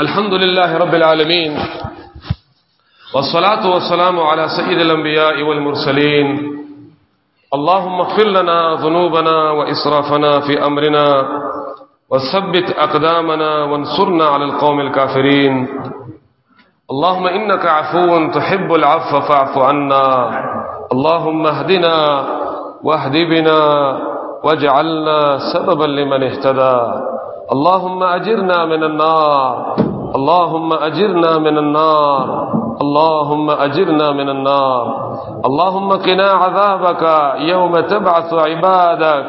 الحمد لله رب العالمين والصلاة والسلام على سيد الأنبياء والمرسلين اللهم اغفر لنا ذنوبنا وإسرافنا في أمرنا وثبت أقدامنا وانصرنا على القوم الكافرين اللهم إنك عفو تحب العفو فاعف عنا اللهم اهدنا واهد بنا واجعلنا سببا لمن اهتدى اللهم أجرنا من النار اللهم أجرنا من النار اللهم أجرنا من النار اللهم قنا عذابك يوم تبعث عبادك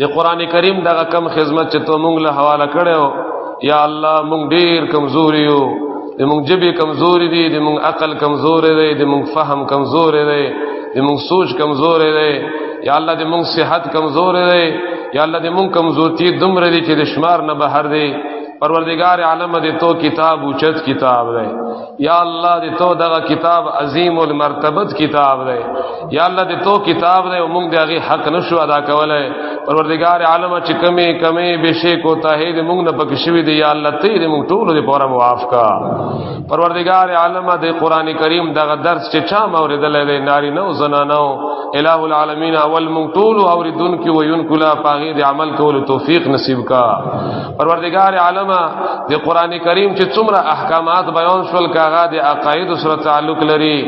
د قران کریم دغه کم خدمت چې ته مونږ له حواله کړو یا الله مونږ ډیر کمزوري یو د مونږ جبې کمزوري دي د مونږ عقل کمزوري دی د مونږ فهم کمزوري دی د مونږ سوچ کمزوري دی یا الله د مونږ صحت کمزوري دی یا الله د مونږ کمزورتي دومره دي چې د شمار نه بهر دی پروردگار عالم دې تو کتاب اوچت کتاب دی یا الله دې تو دغه کتاب عظیم المرتبت کتاب دی یا الله دې تو کتاب دی او موږ دې هغه حق نشو ادا کولای پروردگار عالم چې کمی کمی بشي کو ته دې موږ نه پکې شوی دی یا الله ته دې موږ ټول دې پوره معاف کا پروردگار عالم دې قران کریم دغه درس چې چا موریدل دی ناری نو زنانو الہ العالمین اول موږ ټول اوریدونکو ویونکو لا پاغي دې عمل کول توفیق نصیب کا پروردگار عالم د قران کریم چې څومره احکامات بیان شول کاغه د عقاید سره تعلق لري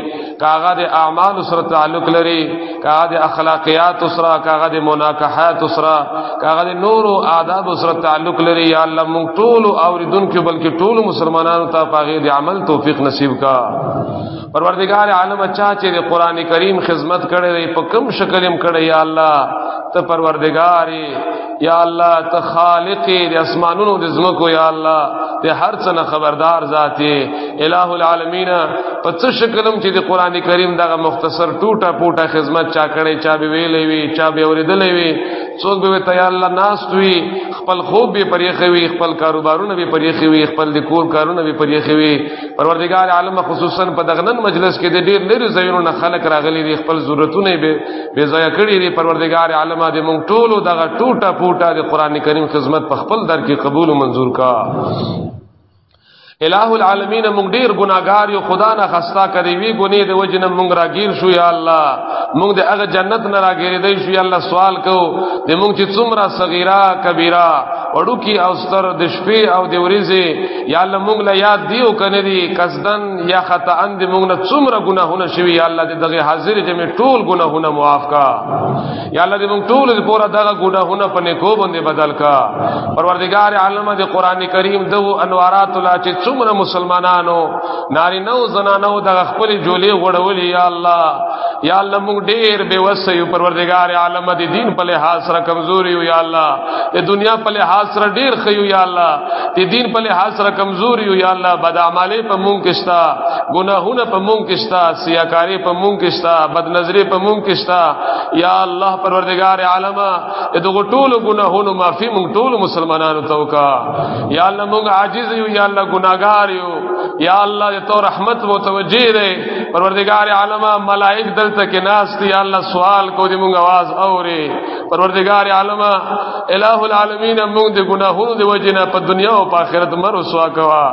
کاغه د اعمال سره تعلق لري کاغه د اخلاقیات سره کاغه د مناکحات سره کاغه د نور او آداب سره تعلق لري یا الله مونږ ټول اوریدونکو بلکې ټول مسلمانانو ته پاغه د عمل توفیق نصیب کا پروردگار عالم اچھا چې د قران کریم خدمت کړي په کوم شکل هم کړي یا الله ته پروردگار یا الله ته خالق د اسمانونو د زمکو یا الله ته هر څه نه خبردار ذاته الہ العالمین په څه شکلم چې د قران کریم دغه مختصر ټوټه پوټه خدمت چا کړي چا به ویلې وی چا به اوریدلې وی څوک به ته یا الله ناس وی خپل خوب به پرېخې وی خپل کاروبارونه به پرېخې وی خپل د کور کارونه به پرېخې وی پروردگار عالم خصوصا په دغنن مجلس کې د ډېر لري ځایونو نه خلک راغلي دي خپل ضرورتونه به به ځای کړی دی پروردگار عالم دې مونږ ټول دغه ټوټه پوټه د قران کریم خدمت په خپل در کې قبول او منزور کا الہ العالمین مونږ ډیر ګناګار یو خدا نه خستا کړی وی ګنې د وجن مونږ راګیر شو یا الله مونږ د هغه جنت نه راګیر دی شو یا الله سوال کو د مونږ چې څومره صغیرا کبیرا وړو کی او ستر د شپې او د ورځې یا الله مونږ لا یاد دیو کنه دی قصدن یا خطا ان دې موږ نه څومره ګناهونه شوي یا الله دې دغه حاضر دې مې ټول ګناهونه معاف کا یا الله دې موږ ټول دې پورا دغه ګناهونه په نیکو باندې بدل کا پروردگار عالم دې قران کریم دو انوارات لا چې څومره مسلمانانو ناری نو زنانو دغه خپل جولې وړولې یا الله یا الله موږ ډېر بے وسه یو پروردگار عالم دې دین په لحاظ سره کمزوري یو یا الله د دنیا په لحاظ سره ډیر خیو یا الله د دین په لحاظ سره کمزور یو یا الله بد اعمالې په مونږ کې شتا ګناهونه په مونږ کې شتا سیاکارې په مونږ کې شتا بد نظرې په مونږ کې شتا یا الله پروردگار عالم دغه ټول ګناهونو معافي مونږ ټول مسلمانانو ته وکا یا الله مونږ عاجز یو یا الله ګناګار یو یا الله ته رحمت متوجه دی پروردگار عالم ملائک دلته کې ناس دی یا الله سوال کو دې مونږ आवाज اوري پروردگار عالم الہ العالمین موږ د ګناهونو د وجنه په دنیا او په آخرت مر رسوا کوا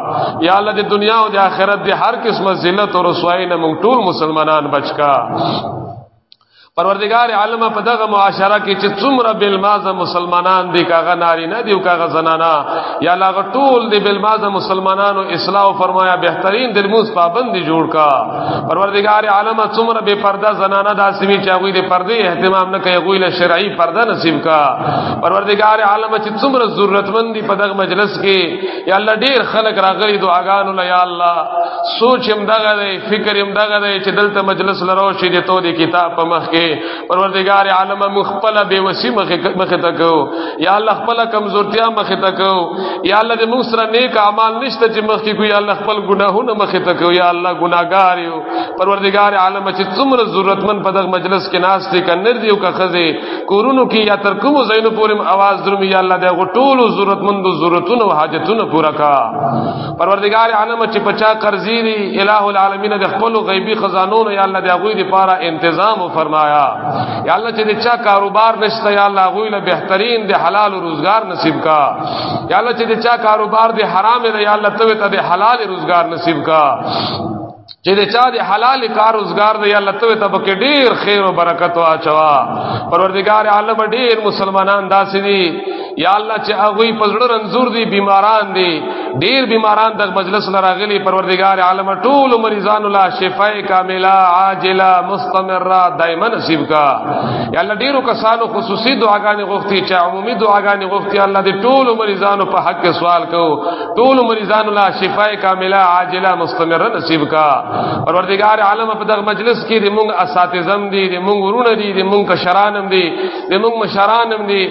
یا الله د دنیا او د آخرت د هر قسمه ذلت او رسوایی نه موږ ټول مسلمانان بچکا پروردگار عالم په دغه معاشره کې چې څومره بل مازه مسلمانان دي کاغه ناری نه دي او کاغه زنانا یا لا غټول دی بل مازه مسلمانانو اصلاح فرمایا بهترین د موس پابند جوړ کا پروردگار عالم څومره بے پرده زنانه داسمی چې هغه د پردې اهتمام نه کوي غویله شرعي پرده نصیب کا پروردگار عالم چې څومره ضرورتمند دی په دغه مجلس کې یا الله ډیر خلک راغلي دعاګانو لا یا الله سوچ هم دغه دی فکر هم دغه دی چې دلته مجلس لرو شي د تو دی کتاب په مخ کې پروردگار عالم مخبل بے وسی مخ تک ہو یا اللہ خپل کمزورتیا مخ تک ہو یا اللہ دے موږ سره نیک اعمال نشته چې مخ کې کوی اللہ خپل گناہونه مخ تک ہو یا اللہ گناہگار یو پروردگار عالم چې څومره ضرورت من په دغه مجلس کې ناس دي کنر دیو کا خزه کورونو کې یا تر کوم زینو پورم आवाज درم یا اللہ دے غټول ضرورت مند ضرورتونو حاجتونو پورا کا پروردگار عالم چې پچا قرضې دي الہ العالمین د خپل غیبی خزانو نه یا الله د غوی لپاره تنظیم فرمایا یا الله چې د چا کاروبار نشته یا الله غوی له بهترین د حلال روزگار نصیب کا یا الله چې د چا کاروبار د حرام نه یا الله ته ته د حلال روزگار نصیب کا چې د چا د حلال کار روزګار دی الله ته ته پکې ډیر خیر او برکت واچوا پروردگار عالم ډیر مسلمانان داسې دي یا الله چې هغه په زړه رنزور دي بیماران دي ډیر بیماران د مجلس لراغلي پروردگار عالم ټول مریضان الله شفای کامله عاجله مستمره دایمه نصیب کا یا الله ډیرو کسانو خصوصي دعاګانې غوښتي چې عمومي دعاګانې غوښتي الله دې ټول مریضانو په حق سوال کو ټول مریضان الله شفاء کامله عاجله مستمره نصیب کا پروردگار عالم په دغه مجلس کې د موږ اساتذم دي د موږ ورونه دي د موږ کشرانم دي د موږ مشرانم دي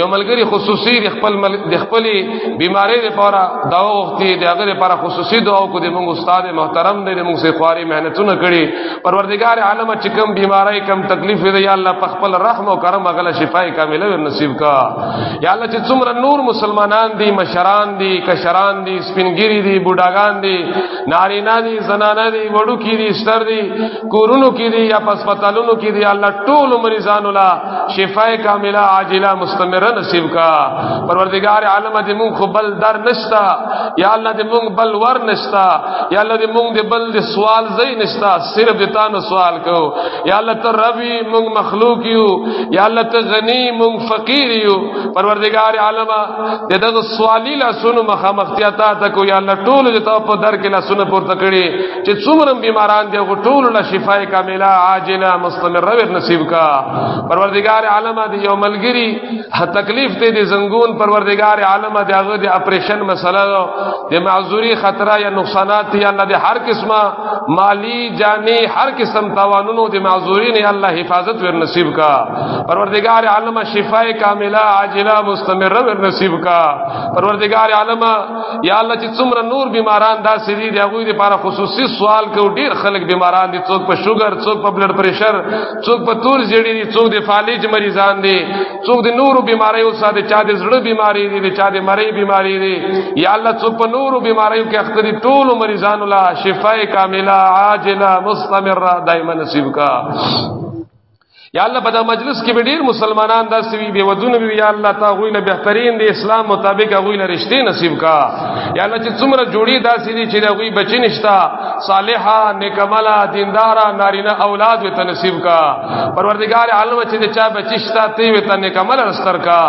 یو ملګری خصوصي د خپل د خپل بیماری لپاره دا وخت دی هغه لپاره خصوصي دعا کو د موږ استاد محترم دی د موږ سي خواري مهنتونه کړي پروردگار عالم چې کوم بیماری کم تکلیف دی یا الله په خپل رحم او کرم غل شفاء کامله نصیب کا یا الله چې څومره نور مسلمانان دي مشران دي کشران دي سپینګری دي بوډاګان دي نارینا دي زنانا دي وړو کې دي ستر دي کورونو کې دي یا پسپتالونو کې دي الله ټول مریضان الله شفای کامله عاجله مستمره نصیب کا پروردگار عالم دې مونږ خو بل در نشتا یا الله دې مونږ بل ور نشتا یا الله دې مونږ دې بل دې سوال زې نشتا صرف دې تانو سوال کو یا الله ته ربي مونږ مخلوق یو یا الله ته غنی مونږ فقیر یو پروردگار عالم د دغه سوالی لا سونو مخامختیا تا ته کو یا الله ټول د تو په در کې لا سونو پورته کړي چې څومره بیماران دی غو ټول لا شفای کامله عاجله مستمره ور نصیب کا پروردگار عالم د یو ملګری تکلیف ته د زنګون پروردگار عالم د هغه د اپریشن مسله د معذوری خطر یا نقصانات یا الله د هر قسمه مالی مالی جانی هر قسم تاوانونو د معذورین الله حفاظت ور نصیب کا پروردگار عالم شفاء کامله عاجله مستمره ور نصیب کا پروردگار عالم یا الله چې څومره نور بیماران دا سری دی هغه لپاره خصوصي سوال کو ډیر خلک بیماران دي څوک په شوګر څوک په بلډ پريشر څوک په تور زیړی دي څوک د فالج مریضان دي څوک د نورو بیماریو سره چا د زړه بیماری دي چا د مری بیماری دي یا الله څوک په نورو بیماریو کې اخته دي ټول مریضان الله شفای کامله عاجله مستمره دایمه نصیب کا یا الله په دا مجلس کې به ډیر مسلمانان داسې وي به ودونه وي یا الله تا غوی له بهترین دی اسلام مطابق غوی له رښتې نصیب کا یا الله چې څومره جوړي داسې دي چې غوی بچی نشتا صالحه نیکملا دیندارا نارینه اولاد وي ته نصیب کا پروردگار عالم چې د چا بچشتا تی وي ته نیک عمل رستر کا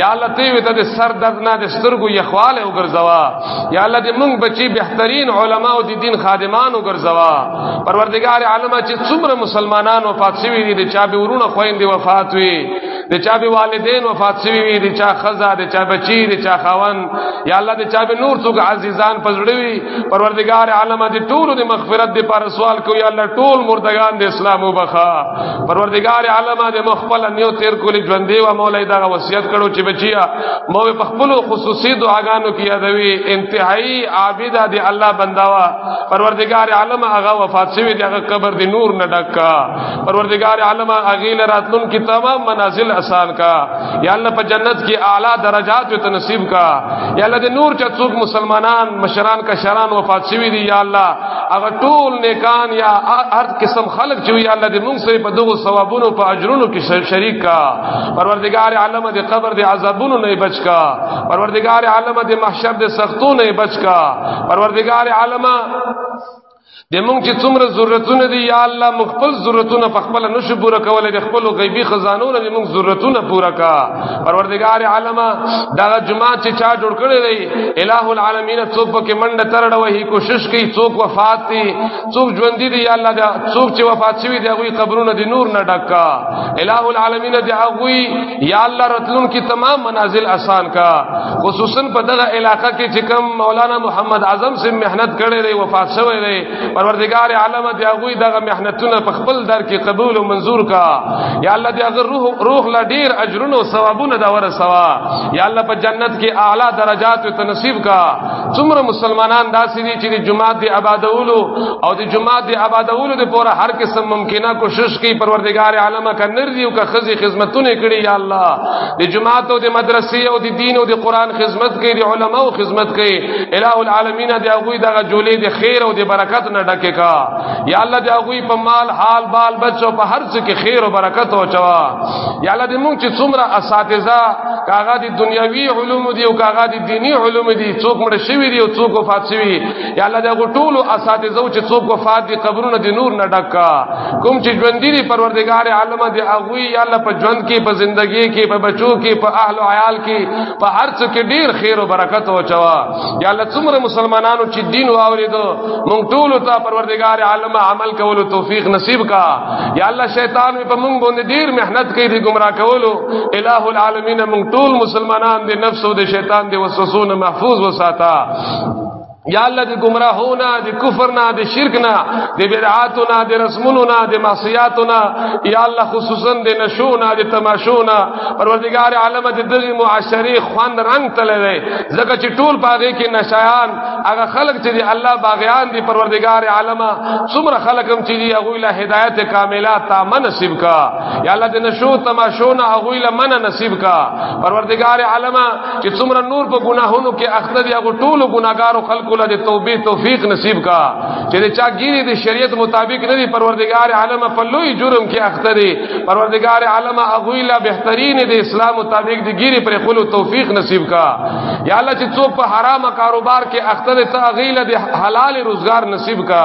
یا الله تی وي ته د سر درد نه د سترګو یخواله وګرځوا یا الله دې موږ بچي بهترین علما او د دین خادمان وګرځوا پروردگار عالم چې څومره مسلمانانو فاطمی دي د چا به ورونه خويندې وفات وي د چا به والدین وفات شوی وي د چا خزا د چا بچی د چا خاون یا الله د چا به نور څوک عزیزان پزړوي پروردگار عالم د ټول د مغفرت د پر سوال کو یا الله ټول مردگان د اسلام وبخا پروردگار عالم د مخفل نیو تیر کولی ژوندې و مولای دا وصیت کړو چې بچیا مو په خپل خصوصي دعاګانو کې یادوي انتهایی عابد دی الله بنداوا پروردگار عالم هغه وفات شوی دی هغه قبر دی نور نه ډکا پروردگار عالم اغیل راتلون کی تمام منازل آسان کا یا اللہ پا جنت کی اعلی درجات و تنصیب کا یا اللہ دے نور چا چوک مسلمانان مشران کا شران وفات شوی دی یا اللہ اگر طول نیکان یا ہر قسم خلق چوی یا اللہ دے مونگ سے پا دوگو ثوابون و پا عجرون کی شریک کا پروردگار عالم دے قبر دے عذابون نئی بچ کا پروردگار عالم دے محشر دے سختون نئی بچ کا پروردگار عالم د مونږ چې څومره ضرورتونه دي یا الله مونږ خپل ضرورتونه په خپل نشو پوره کولای د خپل غیبی خزانو نه مونږ ضرورتونه پوره کا پروردگار عالم دا جمعه چې چا جوړ کړی دی الہ العالمین څوک پکې منډه ترړه وهي کوشش کوي څوک وفات دي څوک ژوند دي یا الله دا څوک چې وفات شوی دی هغه قبرونه د نور نه ډکا الہ العالمین دی هغه یا الله رتلون کی تمام منازل آسان کا خصوصا په دغه علاقہ کې چې کوم مولانا محمد اعظم سے محنت کړي دی وفات شوی دی پروردگار عالم دی هغه دغه محنتونه په خپل در کې قبول او منزور کا یا الله دی هغه روح روح لا ډیر اجرونه او ثوابونه دا ور سوا یا الله په جنت کې اعلی درجات او تنصیب کا څومره مسلمانان داسې دي چې جمعه دی آبادولو او جماعت دی آبادولو دی پورا هر قسم ممکنه کوشش کی پروردگار عالم کا نردی او کا خزی خدمتونه کړي یا الله دی جماعت او دی مدرسې او دی دین او دی قران خدمت کړي دی علما او خدمت کړي الہ العالمین دی هغه دغه جولې دی خیر او دی برکت نه ډکه کا یا الله دی هغه په مال حال بال بچو په هر څه کې خیر او برکت او چوا یا الله دی مونږ چې څومره اساتذه کاغه دی دنیوي علوم دی او کاغه دی دینی علوم دی څوک مړ شوی دی او څوک وفات شوی یا الله دا ټول اساتذه چې څوک وفات دي قبرونه دي نور نه ډکا کوم چې ژوند دي پروردگار عالم دي اغوي یا الله په ژوند کې په زندګي کې په بچو کې په اهل او عیال کې په هر څه کې ډیر خیر او برکت او چوا یا الله څومره مسلمانانو چې دین واوریدو مونږ ټول ته پروردگار عالم عمل کولو توفیق نصیب کا یا الله شیطان په مونږ باندې ډیر مهنت کوي دي گمراه کولو الہ العالمین مونږ ټول مسلمانان دي نفس او دي شیطان دي وسوسونه محفوظ وساته یا الله دې گمراهونه دې کفر نه دې شرک نه دې بدعات نه دې رسمونو نه دې معصیات نه یا الله خصوصا دې نشو نه دې تماشو نه پروردگار عالم دې دغه معاشري خوان رنگ تلې دې زکه چې ټول باغې کې نشایان هغه خلق چې الله باغیان دې پروردگار عالم څومره خلق هم چې دې هغه له هدایت کامله تا من نصیب کا یا الله دې نشو تماشو نه هغه له من نصیب کا پروردگار عالم چې څومره نور په ګناهونو کې اخته دي هغه ټول ګناګارو خلکو له توبې توفیق نصیب کا چې چا ګیری د شریعت مطابق نه دی پروردگار عالم په لوی جرم کې اخته دي پروردگار عالم هغه لا بهترین د اسلام مطابق د ګیری پر خلکو توفیق نصیب کا یا الله چې څوک په حرام کاروبار کې اخته دي ته غیله د حلال روزگار نصیب کا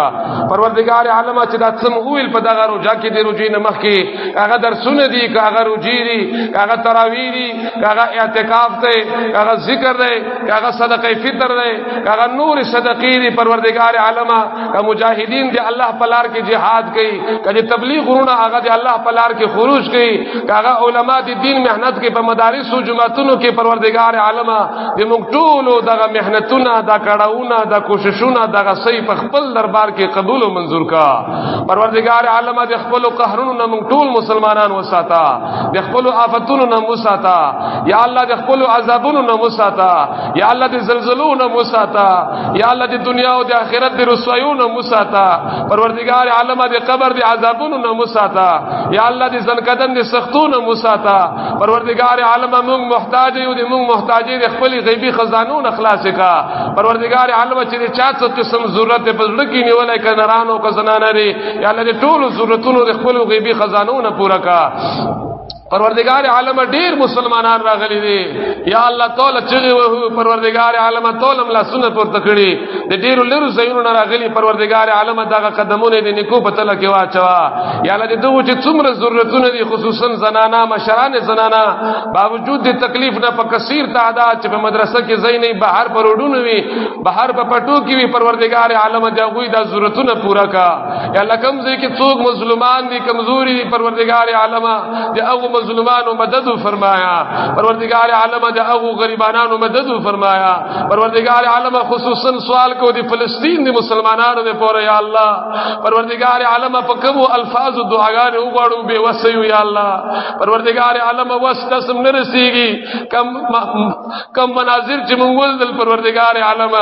پروردگار عالم چې دا څم ویل په دغه روزه کې د روزې نمخ کې کاغه درسونه دي کاغه روجي دي کاغه تراوی دي کاغه اعتکاف ته کاغه ذکر ده کاغه صدقه فطر ده کاغه نور صدقې دي پروردگار عالم کا مجاهدین دي الله پلار کې jihad کوي کله تبلیغ ورونه هغه دي الله پلار کې خروج کوي کاغه علما دي دین مهنت کې په مدارس او جمعتونو کې پروردگار عالم د موږ ټول دغه مهنتونه دا کړهونه دا کوششونه دغه سي په خپل دربار کې قبول او منزور کا پروردگار عالم د خپل قهرونو نه موږ ټول مسلمانان وساتا د خپل آفتونو نه وساتا یا الله د خپل عذابونو نه وساتا یا الله د زلزلو نه وساتا یا الله د دنیا او د آخرت د رسوایو نه وساتا پروردگار عالم د قبر د عذابونو نه وساتا یا الله د زنکدن د سختو نه وساتا پروردگار عالم موږ محتاج یو دې موږ محتاج دې خپل غیبی خزانو نه خلاص کا پروردگار عالم چې چا څه قسم ضرورت په زړه کې نیولای ک نرانو ک زنانه لري یا الله دې ټول ضرورتونو د خپل غیبی خزانو نه پورا کا پروردگار عالم ډیر مسلمانان راغلي دي یا الله تعالی چې وه پروردگار عالم تعالی ملا سنت پر تکړي د ډیرو لرو زینو نه راغلي پروردگار عالم دغه قدمونه دې نکو په تل کې واچوا یا الله دې دوی چې څومره ضرورتونه دي خصوصا زنانا مشران زنانا باوجود دې تکلیف نه په کثیر تعداد چې په مدرسه کې زینې بهر پروډونه وي بهر په پټو کې وي پروردگار عالم دې غوي دا ضرورتونه پورا کا یا الله کوم ځای کې څوک مظلومان دي کمزوري دي پروردگار عالم دې هغه مظلومانو مدد فرمایا پروردگار عالم دې هغه غریبانو مدد فرمایا پروردگار عالم خصوصا سوال کو دی فلسطین دی مسلمانانو دے پورا یا اللہ پروردگار عالم پا کمو الفاظ و دعاگان اوگوڑو بے وسیو یا اللہ پروردگار عالم وس قسم نرسی گی کم, کم مناظر چی منگول دل پروردگار عالم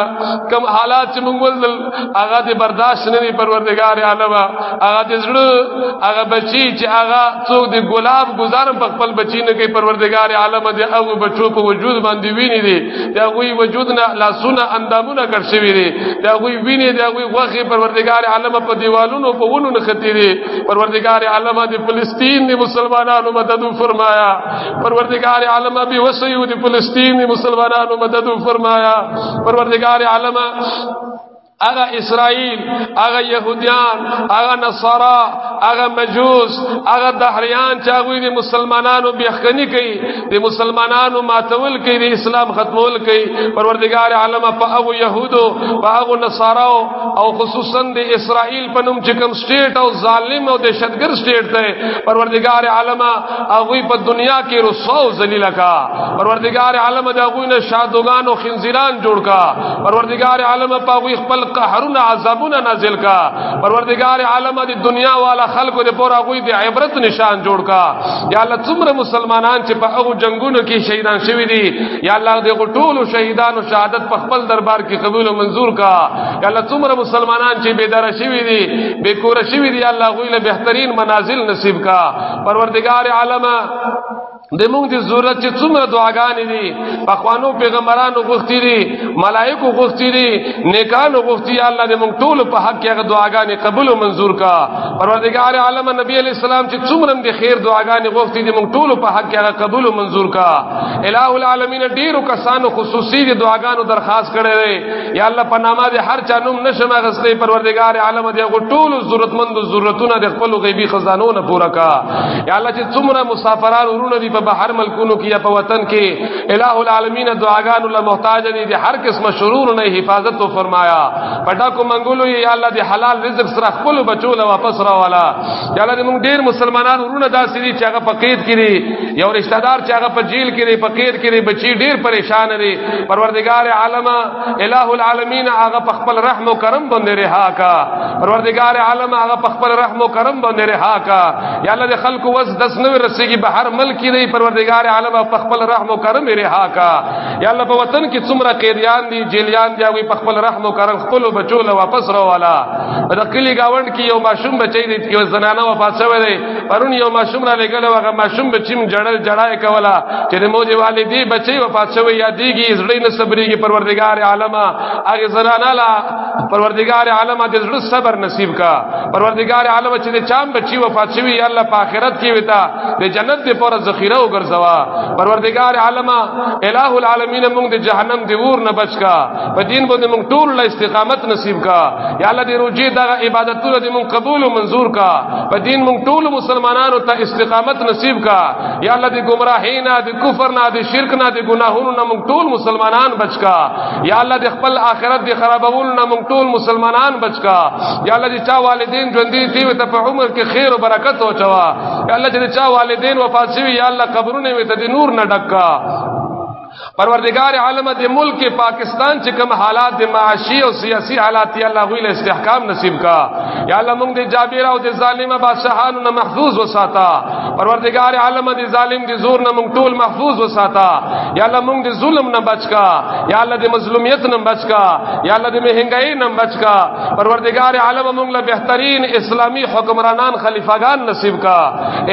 کم حالات چی منگول دل آغا دی برداشت ندی پروردگار عالم آغا دی زر آغا بچی چی آغا چوک دی گلاب گزارم پا قبل بچی نکی پروردگار عالم دی او بچو پا وجود باندی وینی دی دا غوي وجودنا لاسونه اندامونه کټ شوی دي دا غوي ویني دا غوي غوخي پروردگار عالم په دیوالونو په ونو نختی دي پروردگار عالم د فلسطین دی مسلمانانو مدد فرمایا پروردگار عالم به وسیو دی فلسطین دی مسلمانانو مدد فرمایا پروردگار عالم اغا اسرائیل اغا یهودیان اغا نصارا اغا مجوس اغا دهریان چاغوی دی مسلمانانو بیخنی کئ دی مسلمانانو ماتول کئ دی اسلام ختمول کئ پروردگار عالم په اغو یهودو په اغو نصارا او خصوصا دی اسرائیل پنوم چکم سټیټ او ظالم او دهشتګر سټیټ ته پروردگار عالم هغه په دنیا کې رسوا او ذلیل کا پروردگار عالم د هغه نه شادوغان او خنزیران جوړ کا پروردگار عالم په هغه خپل قهرونه عذابونه نازل کا پروردگار عالم د دنیا والا خلکو د پور هغه د عبرت نشان جوړ کا یا الله څومره مسلمانان چې په هغه جنگونو کې شهیدان شوی دي یا الله د ټولو شهیدانو شهادت په خپل دربار کې قبول او منزور کا کله څومره مسلمانان چې بے دره شوی دي بے کور شوی دي الله غوی له بهترین منازل نصیب کا پروردگار عالم د موږ د ضرورت چې څومره دعاګانې دي په خوانو پیغمبرانو غوښتي دي ملائکو غوښتي دي نیکانو غوښتي الله دې موږ ټول په حق کې هغه دعاګانې قبول او منزور کا پروردگار عالم نبی علیہ السلام چې څومره د خیر دعاګانې غوښتي دي موږ ټول په حق کې هغه قبول او منزور کا الہ العالمین ډیرو کسانو خصوصي دعاګانو درخواست کړې یا الله په نامه دې هر چا نوم نشم غستې پروردگار عالم دې غو ټول ضرورتمند ضرورتونه د خپل غیبی خزانو نه پورا کا یا الله چې څومره مسافران ورونه دي په بهر ملکونو کې یا په وطن کې الہ العالمین دعاګانو له محتاج دي دې هر قسم شرور نه حفاظت او فرمایا پټا کو منګولو یا الله دې حلال رزق سره خپل بچو له واپس را والا یا الله دې موږ ډیر مسلمانان ورونه داسې دي چې هغه په قید کې دي یو رشتہ دار چې هغه په جیل کې دي په قید کې دي بچي ډیر پریشان دي پروردگار عالم الہ العالمین هغه په خپل رحم او کرم باندې رها کا پروردگار عالم هغه په خپل رحم او کرم باندې رها کا یا الله د خلق وس دس نو رسیږي به هر ملک دی پروردگار عالم په خپل رحم او کرم رها کا یا الله په وطن کې څومره قیدیان دي جیلیان دي هغه په خپل رحم او کرم خپل بچو له واپس راوالا د کلی گاوند کې یو ماشوم بچی دی یو زنانه وفات شوه دی پرون یو ماشوم را لګل هغه ماشوم به چیم جړل جړای کولا چې د موجي والدی بچي وفات شوی یادېږي زړه نه صبرېږي پروردگار عالم هغه زنانه لا پروردگار عالم دې زړه صبر نصیب کا پروردگار عالم چې د چام بچي وفات شوی یا الله په آخرت کې وتا د جنت دې پر ذخیره وګرځوا پروردگار عالم الہ العالمین موږ د جهنم دی ور نه بچ کا په دین باندې موږ ټول له استقامت نصیب کا یا الله دې روزي دا عبادتونه دې موږ قبول او منزور کا په دین موږ ټول مسلمانانو ته استقامت نصیب کا یا الله دې گمراهی نه دې کفر نه دې شرک نه دې ګناهونو نه موږ ټول مسلمانان بچکا یا الله دې خپل آخرت دې خرابول نه موږ ټول مسلمانان بچکا یا الله دې چا والدین ژوند دې ته په عمر کې خیر او برکت او چوا یا الله دې چا والدین وفات شي یا الله قبرونه دې نور نه ډکا پروردگار عالم د ملک پاکستان چې کوم حالات د معاشي او سیاسي حالات یې الله غویل استحکام نصیب کا یا الله موږ د جابر او د ظالم بادشاہانو نه محفوظ وساتا پروردگار عالم د ظالم د زور نه موږ ټول محفوظ وساتا یا الله موږ د ظلم نه بچ کا یا الله د مظلومیت نه بچ کا یا الله د مهنګای نه بچ کا پروردگار عالم موږ له بهترین اسلامی حکمرانان خلیفګان نصیب کا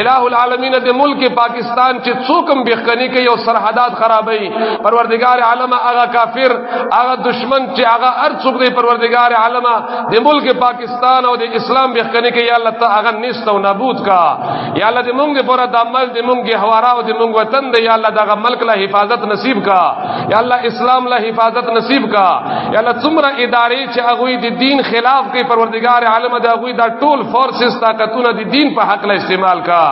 الہ العالمین د ملک پاکستان افغانستان کې څوک هم بخنی کوي او سرحدات خرابوي پروردگار عالم هغه کافر هغه دشمن چې هغه هر څوک دی پروردگار عالم د ملک پاکستان او د اسلام بخنی کوي الله ته هغه نشته او نابود کا یا الله دې مونږ پر د عمل دې مونږ هوارا او دې مونږ وطن دې یا الله دغه ملک له حفاظت نصیب کا یا الله اسلام له حفاظت نصیب کا یا الله څومره ادارې چې هغه د دین خلاف کوي پروردگار عالم دا هغه دا ټول فورسز طاقتونه دین په حق له استعمال کا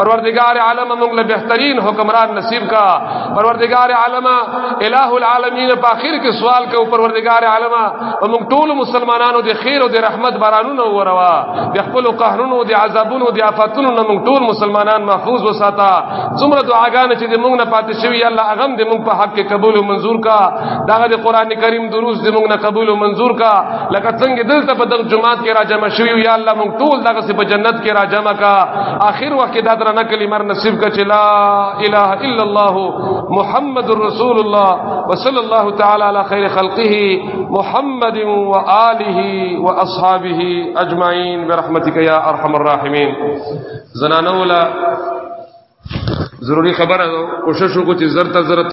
پروردگار عالم موږ له بهترین حکمران نصیب کا پروردگار عالم الہ العالمین په اخر کې سوال کو پروردگار عالم موږ ټول مسلمانانو د خیر او د رحمت بارانونه وروا د خپل قهرونو د عذابونو د آفاتونو نه موږ ټول مسلمانان محفوظ وساته څومره دعاګانې چې موږ نه پاتې شوی الله هغه دې موږ په حق کې قبول او منزور کا دا د قران کریم دروس دې موږ نه قبول او منزور کا لکه څنګه دلته په دغه جماعت کې راجمع شوی یا الله مونږ ټول دغه سي په جنت کې راجمع کا اخر وخت دا در نه کلمه نصیب کا چې لا اله الا الله محمد رسول الله وصلی الله تعالی علی خیر خلقه محمد و آله و اصحابه اجمعین برحمتک یا ارحم الراحمین زنانولا ضروری خبره کوشش وکړو چې زرته زرت